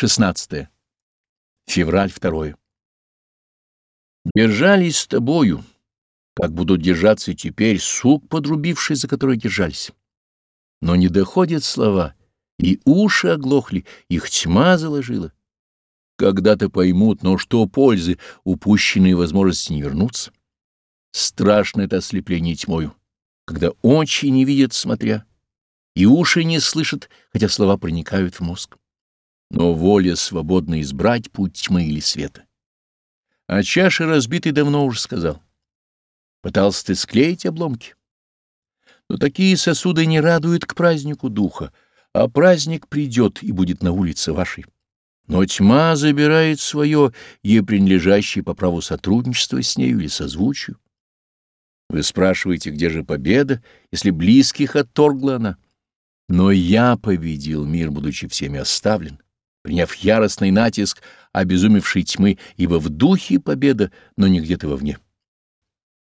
16. Февраль 2. Держались с тобою, как будут держаться теперь, сук подрубивший, за который держались. Но не доходят слова, и уши оглохли, их тьма заложила. Когда-то поймут, но что пользы, упущенные возможности не вернутся. Страшно это ослепление тьмою, когда очи не видят, смотря, и уши не слышат, хотя слова проникают в мозг но воля свободна избрать путь тьмы или света. А чаши разбитой давно уже сказал. Пытался ты склеить обломки. Но такие сосуды не радуют к празднику духа, а праздник придет и будет на улице вашей. Но тьма забирает свое, ей принадлежащее по праву сотрудничества с нею или созвучию. Вы спрашиваете, где же победа, если близких отторгла она? Но я победил мир, будучи всеми оставлен приняв яростный натиск обезумевшей тьмы, ибо в духе победа, но не где-то вовне.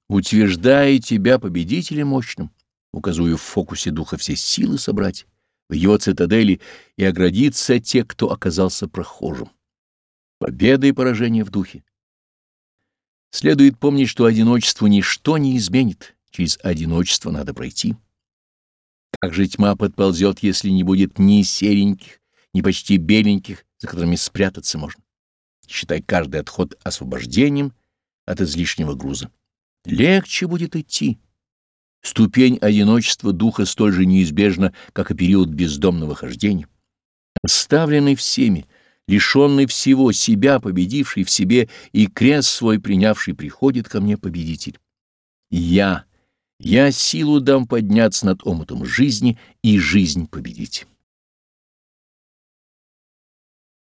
Утверждая тебя победителем мощным, указую в фокусе духа все силы собрать, в его цитадели и оградиться те, кто оказался прохожим. Победа и поражение в духе. Следует помнить, что одиночество ничто не изменит, через одиночество надо пройти. Как же тьма подползет, если не будет ни сереньких, ни почти беленьких, за которыми спрятаться можно. Считай каждый отход освобождением от излишнего груза. Легче будет идти. Ступень одиночества духа столь же неизбежна, как и период бездомного хождения. Оставленный всеми, лишенный всего себя, победивший в себе и крест свой принявший, приходит ко мне победитель. Я, я силу дам подняться над омутом жизни и жизнь победить.